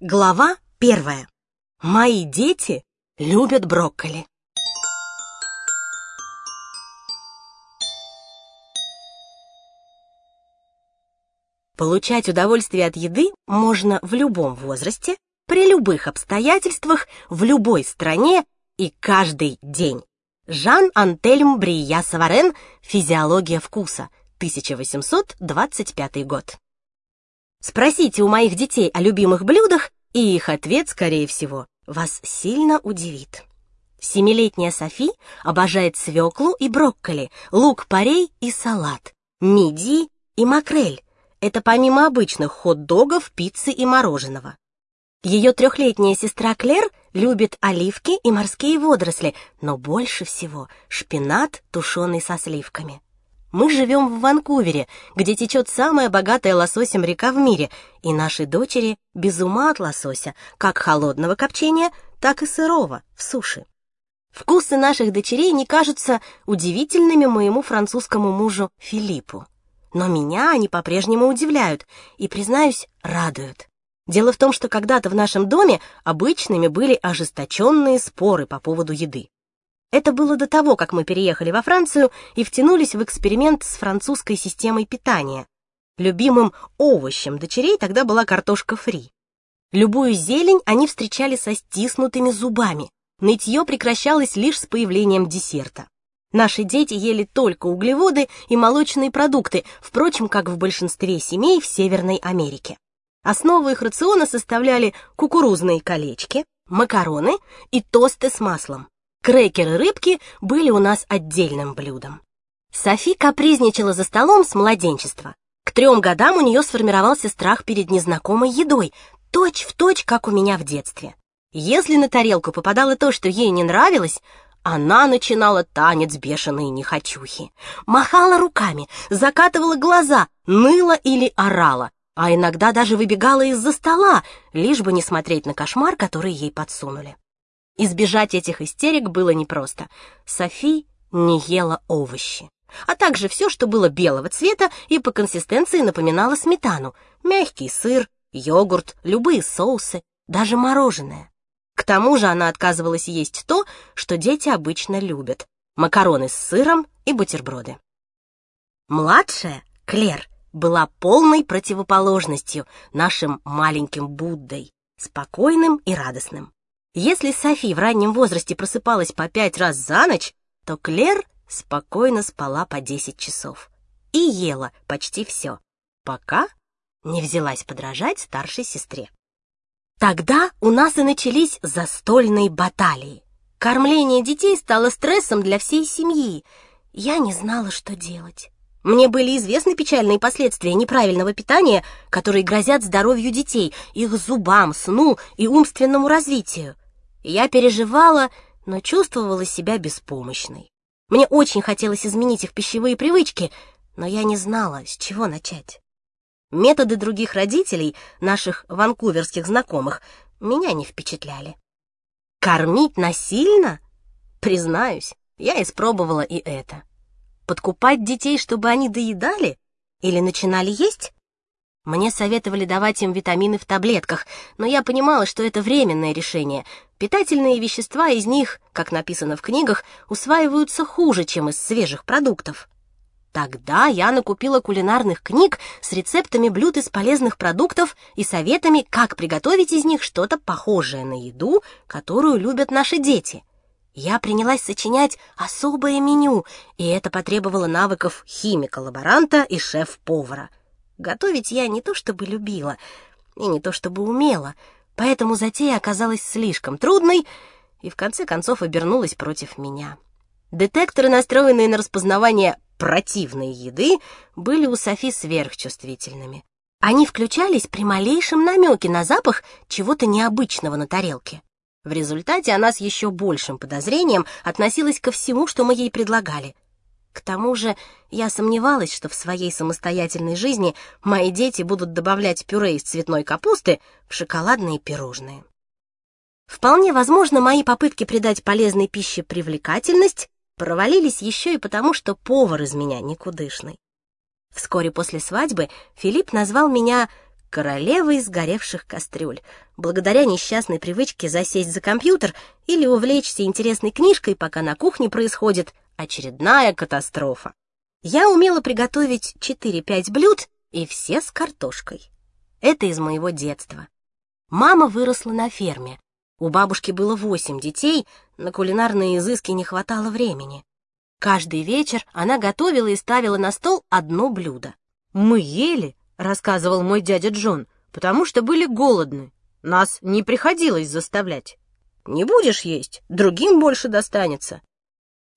Глава первая. Мои дети любят брокколи. Получать удовольствие от еды можно в любом возрасте, при любых обстоятельствах, в любой стране и каждый день. Жан-Антельм Брия Саварен «Физиология вкуса», 1825 год. Спросите у моих детей о любимых блюдах, и их ответ, скорее всего, вас сильно удивит. Семилетняя Софи обожает свеклу и брокколи, лук-порей и салат, мидии и макрель. Это помимо обычных хот-догов, пиццы и мороженого. Ее трехлетняя сестра Клер любит оливки и морские водоросли, но больше всего шпинат, тушеный со сливками. Мы живем в Ванкувере, где течет самая богатая лососем река в мире, и наши дочери без ума от лосося, как холодного копчения, так и сырого, в суше. Вкусы наших дочерей не кажутся удивительными моему французскому мужу Филиппу. Но меня они по-прежнему удивляют и, признаюсь, радуют. Дело в том, что когда-то в нашем доме обычными были ожесточенные споры по поводу еды. Это было до того, как мы переехали во Францию и втянулись в эксперимент с французской системой питания. Любимым овощем дочерей тогда была картошка фри. Любую зелень они встречали со стиснутыми зубами. Нытье прекращалось лишь с появлением десерта. Наши дети ели только углеводы и молочные продукты, впрочем, как в большинстве семей в Северной Америке. Основу их рациона составляли кукурузные колечки, макароны и тосты с маслом. Крекеры-рыбки были у нас отдельным блюдом. Софи капризничала за столом с младенчества. К трем годам у нее сформировался страх перед незнакомой едой, точь в точь, как у меня в детстве. Если на тарелку попадало то, что ей не нравилось, она начинала танец бешеной нехочухи. Махала руками, закатывала глаза, ныла или орала, а иногда даже выбегала из-за стола, лишь бы не смотреть на кошмар, который ей подсунули. Избежать этих истерик было непросто. Софи не ела овощи, а также все, что было белого цвета и по консистенции напоминало сметану, мягкий сыр, йогурт, любые соусы, даже мороженое. К тому же она отказывалась есть то, что дети обычно любят — макароны с сыром и бутерброды. Младшая, Клер, была полной противоположностью нашим маленьким Буддой, спокойным и радостным. Если Софи в раннем возрасте просыпалась по пять раз за ночь, то Клер спокойно спала по десять часов и ела почти все, пока не взялась подражать старшей сестре. Тогда у нас и начались застольные баталии. Кормление детей стало стрессом для всей семьи. Я не знала, что делать. Мне были известны печальные последствия неправильного питания, которые грозят здоровью детей, их зубам, сну и умственному развитию. Я переживала, но чувствовала себя беспомощной. Мне очень хотелось изменить их пищевые привычки, но я не знала, с чего начать. Методы других родителей, наших ванкуверских знакомых, меня не впечатляли. Кормить насильно? Признаюсь, я испробовала и это. Подкупать детей, чтобы они доедали? Или начинали есть? Мне советовали давать им витамины в таблетках, но я понимала, что это временное решение. Питательные вещества из них, как написано в книгах, усваиваются хуже, чем из свежих продуктов. Тогда я накупила кулинарных книг с рецептами блюд из полезных продуктов и советами, как приготовить из них что-то похожее на еду, которую любят наши дети. Я принялась сочинять особое меню, и это потребовало навыков химика-лаборанта и шеф-повара. Готовить я не то чтобы любила и не то чтобы умела, поэтому затея оказалась слишком трудной и в конце концов обернулась против меня. Детекторы, настроенные на распознавание противной еды, были у Софи сверхчувствительными. Они включались при малейшем намеке на запах чего-то необычного на тарелке. В результате она с еще большим подозрением относилась ко всему, что мы ей предлагали — к тому же я сомневалась, что в своей самостоятельной жизни мои дети будут добавлять пюре из цветной капусты в шоколадные пирожные. Вполне возможно, мои попытки придать полезной пище привлекательность провалились еще и потому, что повар из меня никудышный. Вскоре после свадьбы Филипп назвал меня королевой сгоревших кастрюль, благодаря несчастной привычке засесть за компьютер или увлечься интересной книжкой, пока на кухне происходит очередная катастрофа. Я умела приготовить 4-5 блюд, и все с картошкой. Это из моего детства. Мама выросла на ферме. У бабушки было восемь детей, на кулинарные изыски не хватало времени. Каждый вечер она готовила и ставила на стол одно блюдо. «Мы ели», — рассказывал мой дядя Джон, «потому что были голодны. Нас не приходилось заставлять». «Не будешь есть, другим больше достанется».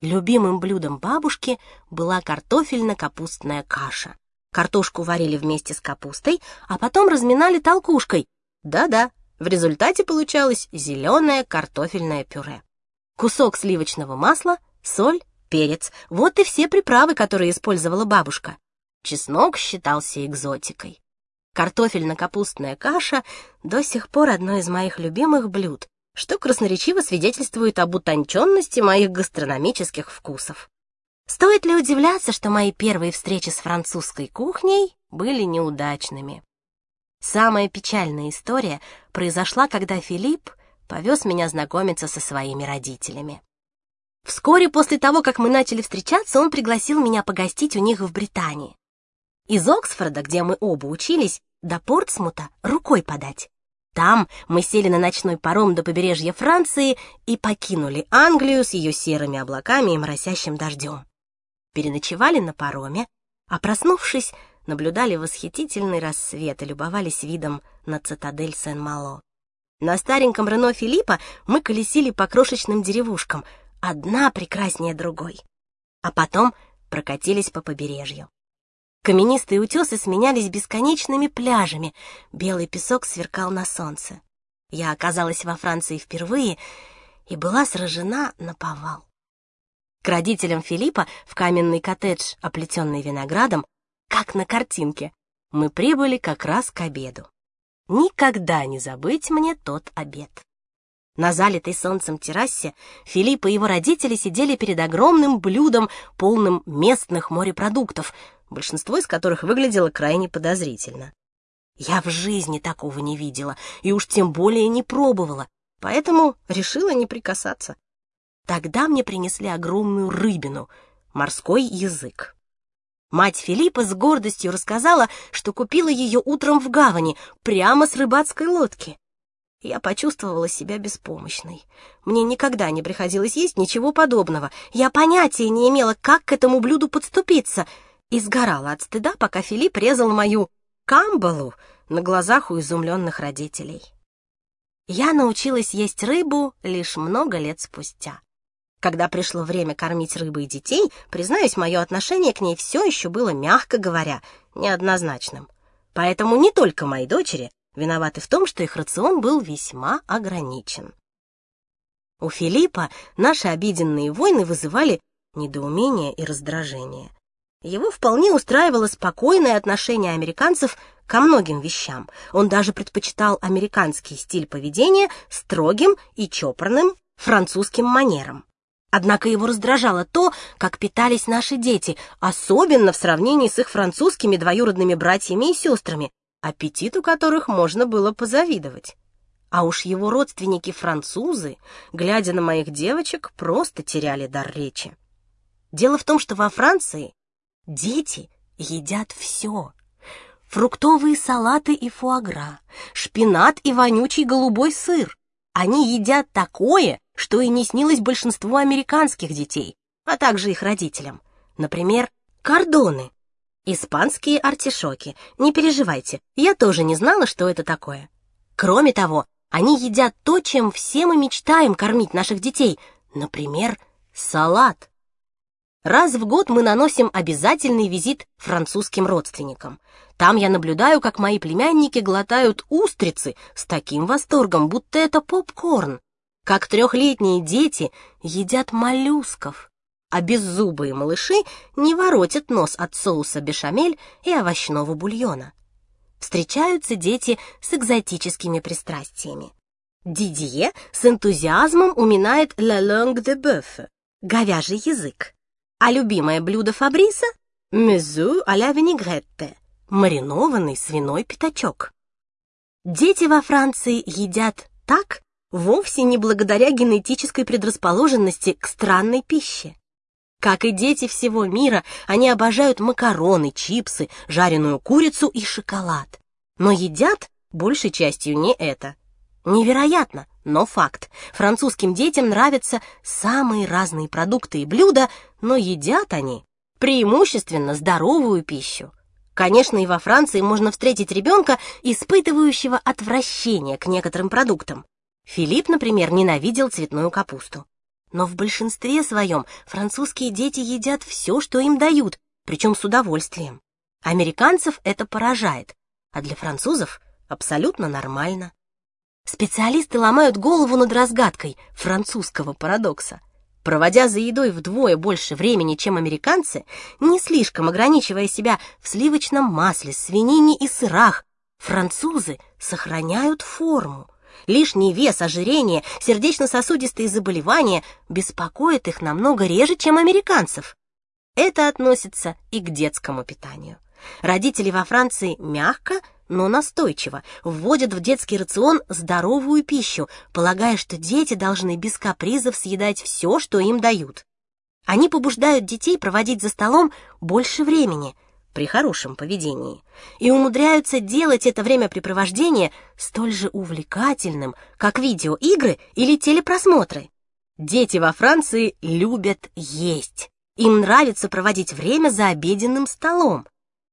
Любимым блюдом бабушки была картофельно-капустная каша. Картошку варили вместе с капустой, а потом разминали толкушкой. Да-да, в результате получалось зеленое картофельное пюре. Кусок сливочного масла, соль, перец — вот и все приправы, которые использовала бабушка. Чеснок считался экзотикой. Картофельно-капустная каша до сих пор одно из моих любимых блюд, что красноречиво свидетельствует об утонченности моих гастрономических вкусов. Стоит ли удивляться, что мои первые встречи с французской кухней были неудачными? Самая печальная история произошла, когда Филипп повез меня знакомиться со своими родителями. Вскоре после того, как мы начали встречаться, он пригласил меня погостить у них в Британии. Из Оксфорда, где мы оба учились, до Портсмута рукой подать. Там мы сели на ночной паром до побережья Франции и покинули Англию с ее серыми облаками и моросящим дождем. Переночевали на пароме, а проснувшись, наблюдали восхитительный рассвет и любовались видом на цитадель Сен-Мало. На стареньком Рено Филиппа мы колесили по крошечным деревушкам, одна прекраснее другой. А потом прокатились по побережью. Каменистые утесы сменялись бесконечными пляжами, белый песок сверкал на солнце. Я оказалась во Франции впервые и была сражена на повал. К родителям Филиппа в каменный коттедж, оплетенный виноградом, как на картинке, мы прибыли как раз к обеду. Никогда не забыть мне тот обед. На залитой солнцем террасе Филипп и его родители сидели перед огромным блюдом, полным местных морепродуктов, большинство из которых выглядело крайне подозрительно. Я в жизни такого не видела и уж тем более не пробовала, поэтому решила не прикасаться. Тогда мне принесли огромную рыбину, морской язык. Мать Филиппа с гордостью рассказала, что купила ее утром в гавани, прямо с рыбацкой лодки. Я почувствовала себя беспомощной. Мне никогда не приходилось есть ничего подобного. Я понятия не имела, как к этому блюду подступиться — и сгорала от стыда, пока Филипп резал мою камбалу на глазах у изумленных родителей. Я научилась есть рыбу лишь много лет спустя. Когда пришло время кормить рыбой детей, признаюсь, мое отношение к ней все еще было, мягко говоря, неоднозначным. Поэтому не только мои дочери виноваты в том, что их рацион был весьма ограничен. У Филиппа наши обиденные войны вызывали недоумение и раздражение. Его вполне устраивало спокойное отношение американцев ко многим вещам. Он даже предпочитал американский стиль поведения строгим и чопорным французским манерам. Однако его раздражало то, как питались наши дети, особенно в сравнении с их французскими двоюродными братьями и сестрами, аппетиту которых можно было позавидовать. А уж его родственники-французы, глядя на моих девочек, просто теряли дар речи. Дело в том, что во Франции Дети едят все. Фруктовые салаты и фуагра, шпинат и вонючий голубой сыр. Они едят такое, что и не снилось большинству американских детей, а также их родителям. Например, кордоны. Испанские артишоки. Не переживайте, я тоже не знала, что это такое. Кроме того, они едят то, чем все мы мечтаем кормить наших детей. Например, салат. Раз в год мы наносим обязательный визит французским родственникам. Там я наблюдаю, как мои племянники глотают устрицы с таким восторгом, будто это попкорн. Как трехлетние дети едят моллюсков, а беззубые малыши не воротят нос от соуса бешамель и овощного бульона. Встречаются дети с экзотическими пристрастиями. Дидье с энтузиазмом уминает «la langue de bœuf» — говяжий язык. А любимое блюдо Фабриса — мезу а ля винегретте — маринованный свиной пятачок. Дети во Франции едят так вовсе не благодаря генетической предрасположенности к странной пище. Как и дети всего мира, они обожают макароны, чипсы, жареную курицу и шоколад. Но едят большей частью не это. Невероятно, но факт. Французским детям нравятся самые разные продукты и блюда, но едят они преимущественно здоровую пищу. Конечно, и во Франции можно встретить ребенка, испытывающего отвращение к некоторым продуктам. Филипп, например, ненавидел цветную капусту. Но в большинстве своем французские дети едят все, что им дают, причем с удовольствием. Американцев это поражает, а для французов абсолютно нормально. Специалисты ломают голову над разгадкой французского парадокса. Проводя за едой вдвое больше времени, чем американцы, не слишком ограничивая себя в сливочном масле, свинине и сырах, французы сохраняют форму. Лишний вес, ожирение, сердечно-сосудистые заболевания беспокоят их намного реже, чем американцев. Это относится и к детскому питанию. Родители во Франции мягко, но настойчиво вводят в детский рацион здоровую пищу, полагая, что дети должны без капризов съедать все, что им дают. Они побуждают детей проводить за столом больше времени при хорошем поведении и умудряются делать это времяпрепровождение столь же увлекательным, как видеоигры или телепросмотры. Дети во Франции любят есть. Им нравится проводить время за обеденным столом.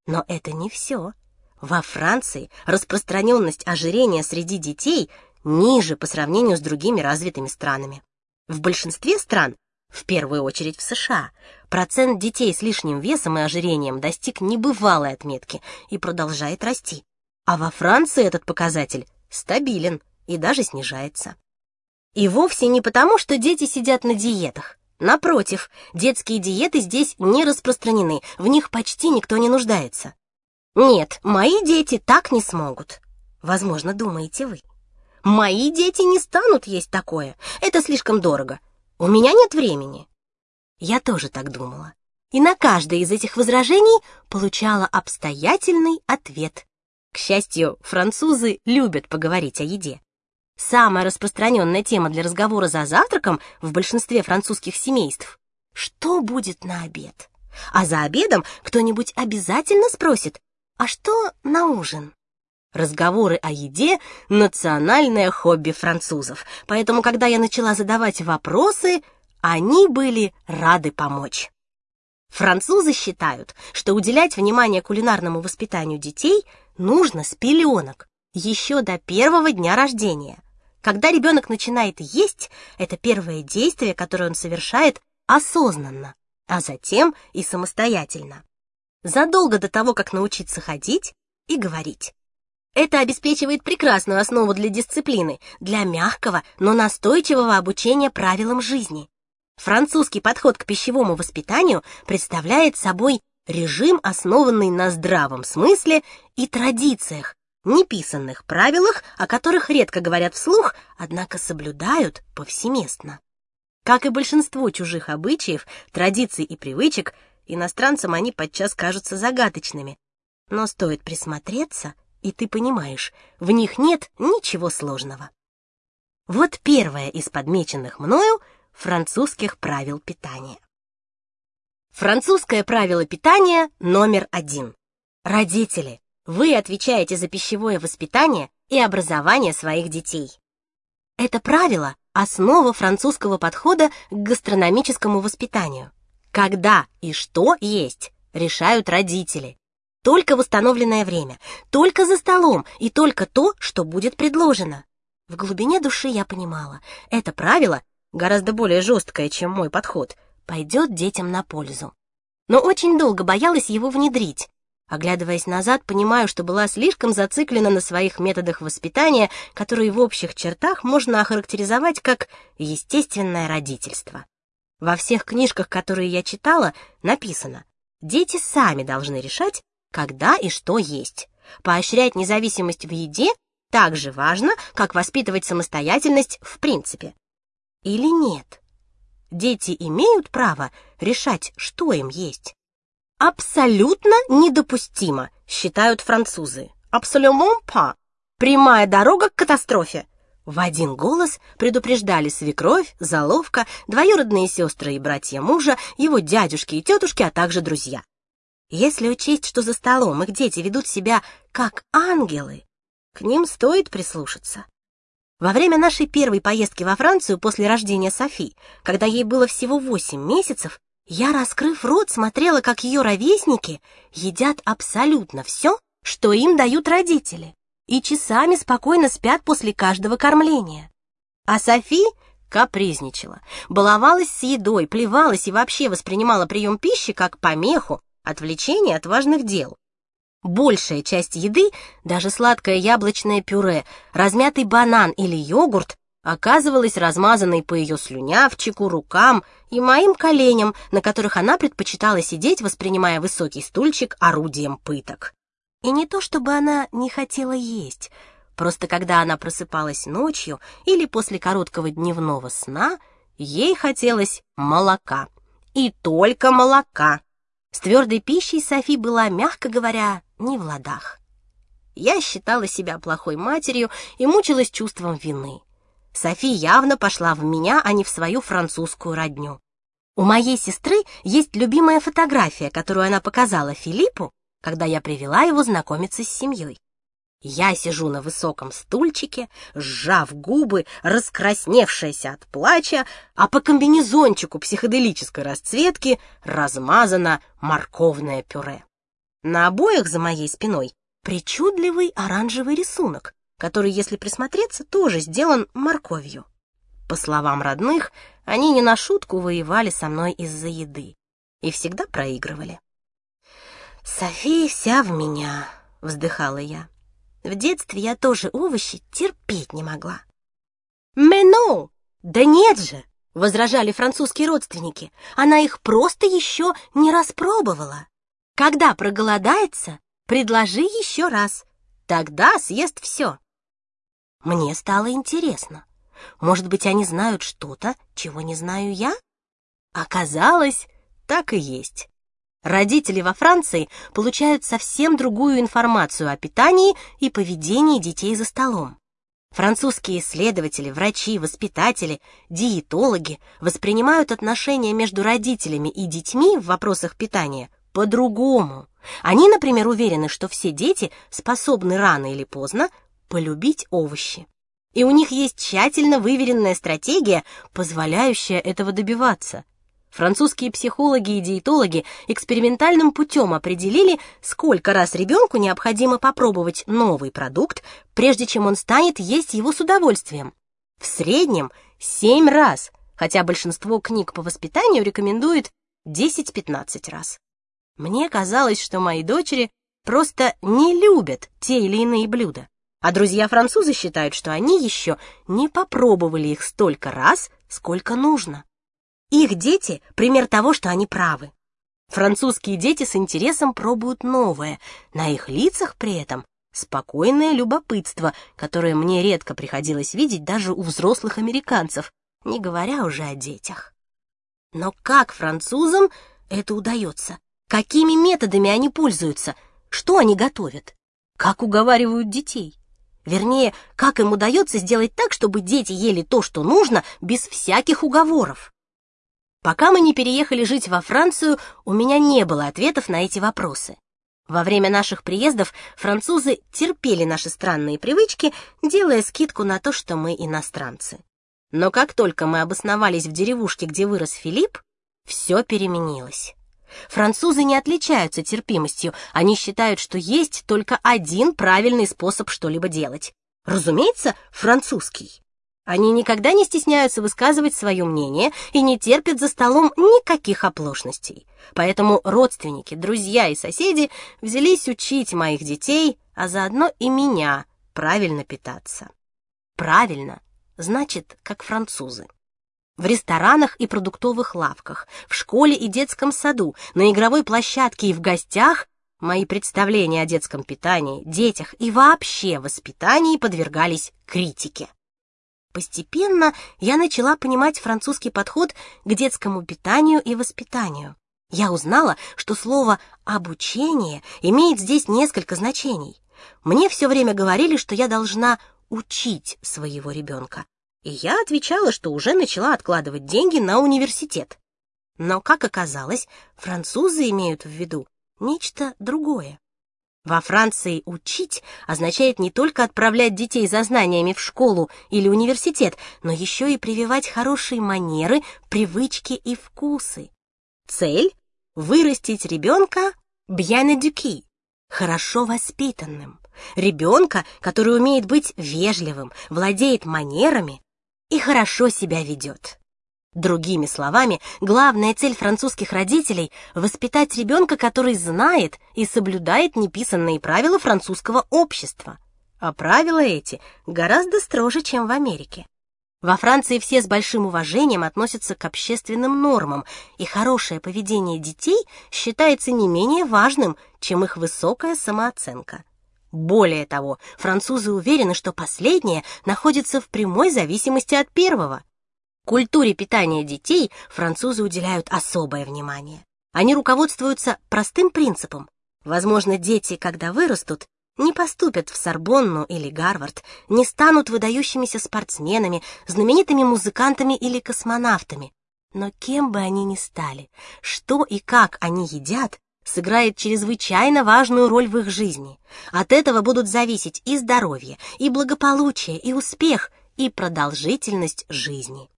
Но это не все. Во Франции распространенность ожирения среди детей ниже по сравнению с другими развитыми странами. В большинстве стран, в первую очередь в США, процент детей с лишним весом и ожирением достиг небывалой отметки и продолжает расти. А во Франции этот показатель стабилен и даже снижается. И вовсе не потому, что дети сидят на диетах. Напротив, детские диеты здесь не распространены, в них почти никто не нуждается. Нет, мои дети так не смогут. Возможно, думаете вы. Мои дети не станут есть такое. Это слишком дорого. У меня нет времени. Я тоже так думала. И на каждое из этих возражений получала обстоятельный ответ. К счастью, французы любят поговорить о еде. Самая распространенная тема для разговора за завтраком в большинстве французских семейств — что будет на обед? А за обедом кто-нибудь обязательно спросит, а что на ужин? Разговоры о еде — национальное хобби французов, поэтому, когда я начала задавать вопросы, они были рады помочь. Французы считают, что уделять внимание кулинарному воспитанию детей нужно с пеленок, еще до первого дня рождения. Когда ребенок начинает есть, это первое действие, которое он совершает осознанно, а затем и самостоятельно задолго до того, как научиться ходить и говорить. Это обеспечивает прекрасную основу для дисциплины, для мягкого, но настойчивого обучения правилам жизни. Французский подход к пищевому воспитанию представляет собой режим, основанный на здравом смысле и традициях, неписанных правилах, о которых редко говорят вслух, однако соблюдают повсеместно. Как и большинство чужих обычаев, традиций и привычек, Иностранцам они подчас кажутся загадочными. Но стоит присмотреться, и ты понимаешь, в них нет ничего сложного. Вот первое из подмеченных мною французских правил питания. Французское правило питания номер один. Родители, вы отвечаете за пищевое воспитание и образование своих детей. Это правило – основа французского подхода к гастрономическому воспитанию. Когда и что есть, решают родители. Только в установленное время, только за столом и только то, что будет предложено. В глубине души я понимала, это правило, гораздо более жесткое, чем мой подход, пойдет детям на пользу. Но очень долго боялась его внедрить. Оглядываясь назад, понимаю, что была слишком зациклена на своих методах воспитания, которые в общих чертах можно охарактеризовать как естественное родительство. Во всех книжках, которые я читала, написано, дети сами должны решать, когда и что есть. Поощрять независимость в еде так же важно, как воспитывать самостоятельность в принципе. Или нет? Дети имеют право решать, что им есть. Абсолютно недопустимо, считают французы. Absolument pas. Прямая дорога к катастрофе. В один голос предупреждали свекровь, заловка, двоюродные сестры и братья мужа, его дядюшки и тетушки, а также друзья. Если учесть, что за столом их дети ведут себя как ангелы, к ним стоит прислушаться. Во время нашей первой поездки во Францию после рождения Софи, когда ей было всего восемь месяцев, я, раскрыв рот, смотрела, как ее ровесники едят абсолютно все, что им дают родители, и часами спокойно спят после каждого кормления. А Софи капризничала, баловалась с едой, плевалась и вообще воспринимала прием пищи как помеху, отвлечение от важных дел. Большая часть еды, даже сладкое яблочное пюре, размятый банан или йогурт, оказывалась размазанной по ее слюнявчику, рукам и моим коленям, на которых она предпочитала сидеть, воспринимая высокий стульчик орудием пыток. И не то чтобы она не хотела есть, просто когда она просыпалась ночью или после короткого дневного сна, ей хотелось молока. И только молока. С твердой пищей Софи была, мягко говоря, не в ладах. Я считала себя плохой матерью и мучилась чувством вины. Софи явно пошла в меня, а не в свою французскую родню. У моей сестры есть любимая фотография, которую она показала Филиппу, когда я привела его знакомиться с семьей. Я сижу на высоком стульчике, сжав губы, раскрасневшаяся от плача, а по комбинезончику психоделической расцветки размазано морковное пюре. На обоях за моей спиной причудливый оранжевый рисунок, который, если присмотреться, тоже сделан морковью. По словам родных, они не на шутку воевали со мной из-за еды и всегда проигрывали. «София вся в меня», — вздыхала я. В детстве я тоже овощи терпеть не могла. «Мено! Да нет же!» — возражали французские родственники. Она их просто еще не распробовала. Когда проголодается, предложи еще раз. Тогда съест все. Мне стало интересно. Может быть, они знают что-то, чего не знаю я? Оказалось, так и есть. Родители во Франции получают совсем другую информацию о питании и поведении детей за столом. Французские исследователи, врачи, воспитатели, диетологи воспринимают отношения между родителями и детьми в вопросах питания по-другому. Они, например, уверены, что все дети способны рано или поздно полюбить овощи. И у них есть тщательно выверенная стратегия, позволяющая этого добиваться. Французские психологи и диетологи экспериментальным путем определили, сколько раз ребенку необходимо попробовать новый продукт, прежде чем он станет есть его с удовольствием. В среднем 7 раз, хотя большинство книг по воспитанию рекомендует 10-15 раз. Мне казалось, что мои дочери просто не любят те или иные блюда, а друзья-французы считают, что они еще не попробовали их столько раз, сколько нужно. Их дети — пример того, что они правы. Французские дети с интересом пробуют новое, на их лицах при этом спокойное любопытство, которое мне редко приходилось видеть даже у взрослых американцев, не говоря уже о детях. Но как французам это удается? Какими методами они пользуются? Что они готовят? Как уговаривают детей? Вернее, как им удается сделать так, чтобы дети ели то, что нужно, без всяких уговоров? Пока мы не переехали жить во Францию, у меня не было ответов на эти вопросы. Во время наших приездов французы терпели наши странные привычки, делая скидку на то, что мы иностранцы. Но как только мы обосновались в деревушке, где вырос Филипп, все переменилось. Французы не отличаются терпимостью, они считают, что есть только один правильный способ что-либо делать. Разумеется, французский. Они никогда не стесняются высказывать свое мнение и не терпят за столом никаких оплошностей. Поэтому родственники, друзья и соседи взялись учить моих детей, а заодно и меня, правильно питаться. Правильно, значит, как французы. В ресторанах и продуктовых лавках, в школе и детском саду, на игровой площадке и в гостях мои представления о детском питании, детях и вообще воспитании подвергались критике. Постепенно я начала понимать французский подход к детскому питанию и воспитанию. Я узнала, что слово «обучение» имеет здесь несколько значений. мне все время говорили, что я должна учить своего ребенка. И я отвечала, что уже начала откладывать деньги на университет. Но, как оказалось, французы имеют в виду нечто другое. Во Франции «учить» означает не только отправлять детей за знаниями в школу или университет, но еще и прививать хорошие манеры, привычки и вкусы. Цель — вырастить ребенка éduqué, хорошо воспитанным. Ребенка, который умеет быть вежливым, владеет манерами и хорошо себя ведет. Другими словами, главная цель французских родителей — воспитать ребенка, который знает и соблюдает неписанные правила французского общества. А правила эти гораздо строже, чем в Америке. Во Франции все с большим уважением относятся к общественным нормам, и хорошее поведение детей считается не менее важным, чем их высокая самооценка. Более того, французы уверены, что последнее находится в прямой зависимости от первого — Культуре питания детей французы уделяют особое внимание. Они руководствуются простым принципом. Возможно, дети, когда вырастут, не поступят в Сорбонну или Гарвард, не станут выдающимися спортсменами, знаменитыми музыкантами или космонавтами. Но кем бы они ни стали, что и как они едят, сыграет чрезвычайно важную роль в их жизни. От этого будут зависеть и здоровье, и благополучие, и успех, и продолжительность жизни.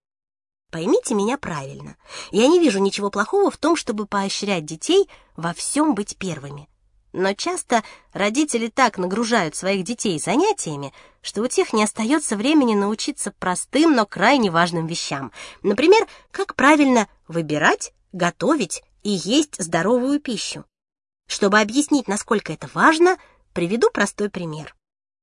Поймите меня правильно. Я не вижу ничего плохого в том, чтобы поощрять детей во всем быть первыми. Но часто родители так нагружают своих детей занятиями, что у тех не остается времени научиться простым, но крайне важным вещам. Например, как правильно выбирать, готовить и есть здоровую пищу. Чтобы объяснить, насколько это важно, приведу простой пример.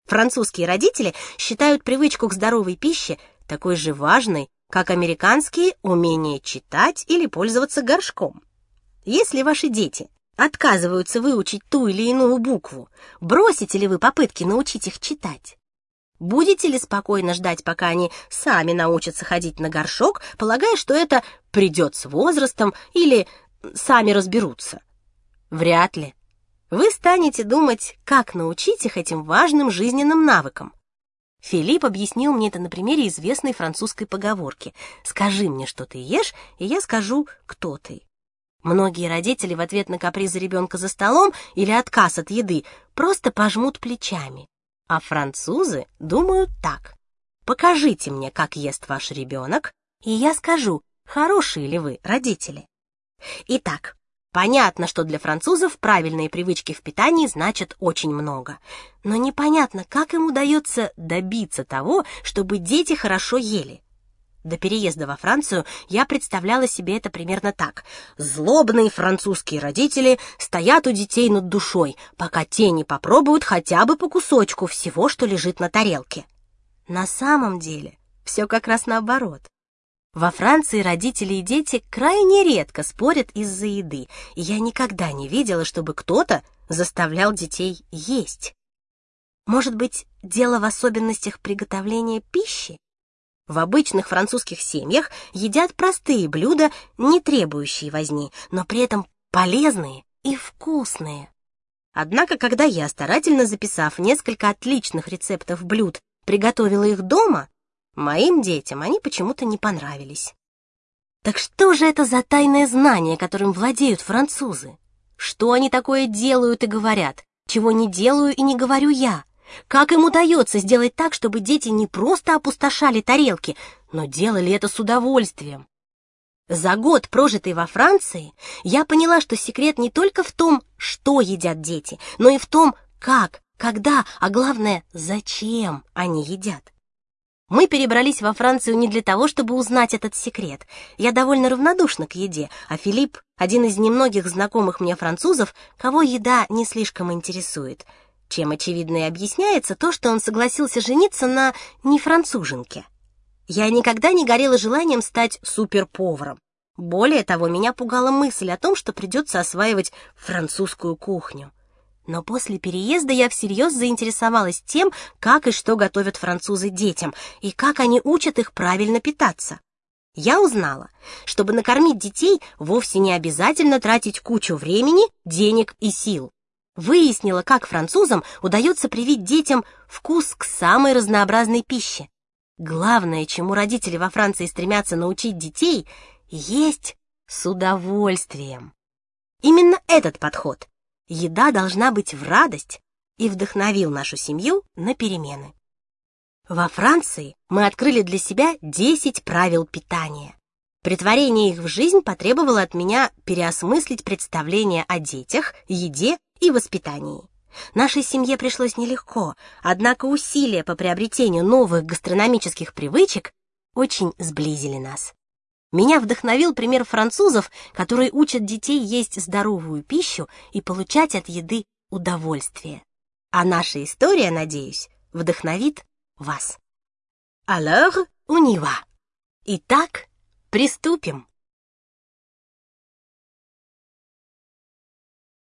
Французские родители считают привычку к здоровой пище такой же важной, как американские умение читать или пользоваться горшком. Если ваши дети отказываются выучить ту или иную букву, бросите ли вы попытки научить их читать? Будете ли спокойно ждать, пока они сами научатся ходить на горшок, полагая, что это придет с возрастом или сами разберутся? Вряд ли. Вы станете думать, как научить их этим важным жизненным навыкам, Филипп объяснил мне это на примере известной французской поговорки «Скажи мне, что ты ешь, и я скажу, кто ты». Многие родители в ответ на капризы ребенка за столом или отказ от еды просто пожмут плечами. А французы думают так. «Покажите мне, как ест ваш ребенок, и я скажу, хорошие ли вы родители». Итак, Понятно, что для французов правильные привычки в питании значат очень много. Но непонятно, как им удается добиться того, чтобы дети хорошо ели. До переезда во Францию я представляла себе это примерно так. Злобные французские родители стоят у детей над душой, пока те не попробуют хотя бы по кусочку всего, что лежит на тарелке. На самом деле все как раз наоборот. Во Франции родители и дети крайне редко спорят из-за еды, и я никогда не видела, чтобы кто-то заставлял детей есть. Может быть, дело в особенностях приготовления пищи? В обычных французских семьях едят простые блюда, не требующие возни, но при этом полезные и вкусные. Однако, когда я, старательно записав несколько отличных рецептов блюд, приготовила их дома, Моим детям они почему-то не понравились. Так что же это за тайное знание, которым владеют французы? Что они такое делают и говорят, чего не делаю и не говорю я? Как им удается сделать так, чтобы дети не просто опустошали тарелки, но делали это с удовольствием? За год, прожитый во Франции, я поняла, что секрет не только в том, что едят дети, но и в том, как, когда, а главное, зачем они едят. Мы перебрались во Францию не для того, чтобы узнать этот секрет. Я довольно равнодушна к еде, а Филипп — один из немногих знакомых мне французов, кого еда не слишком интересует. Чем, очевидно, и объясняется то, что он согласился жениться на нефранцуженке. Я никогда не горела желанием стать суперповаром. Более того, меня пугала мысль о том, что придется осваивать французскую кухню. Но после переезда я всерьез заинтересовалась тем, как и что готовят французы детям, и как они учат их правильно питаться. Я узнала, чтобы накормить детей, вовсе не обязательно тратить кучу времени, денег и сил. Выяснила, как французам удается привить детям вкус к самой разнообразной пище. Главное, чему родители во Франции стремятся научить детей, есть с удовольствием. Именно этот подход «еда должна быть в радость» и вдохновил нашу семью на перемены. Во Франции мы открыли для себя 10 правил питания. Притворение их в жизнь потребовало от меня переосмыслить представление о детях, еде и воспитании. Нашей семье пришлось нелегко, однако усилия по приобретению новых гастрономических привычек очень сблизили нас. Меня вдохновил пример французов, которые учат детей есть здоровую пищу и получать от еды удовольствие. А наша история, надеюсь, вдохновит вас. Alors, va. Итак, приступим.